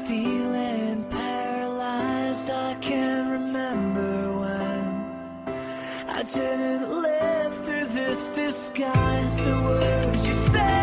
feeling paralyzed. I can't remember when. I didn't live through this disguise. The words you said.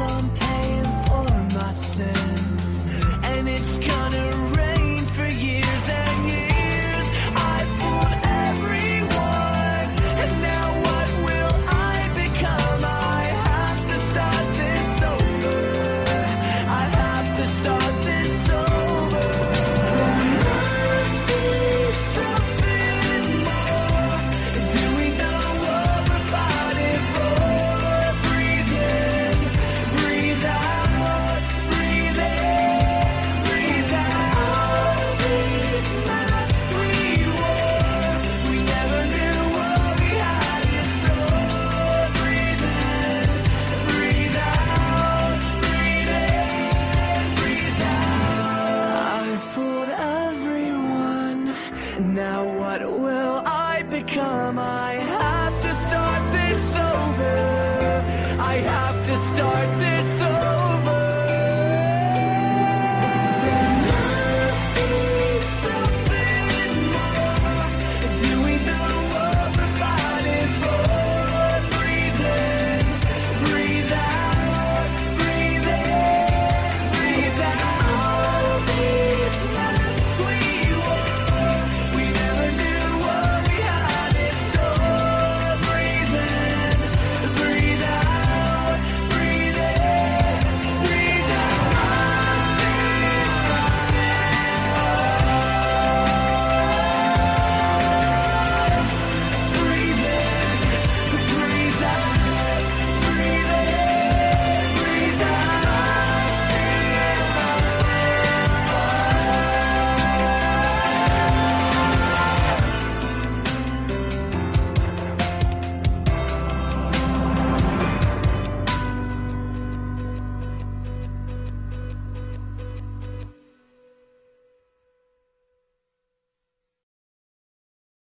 on Now what will I become? I have to start this over. I have to start this.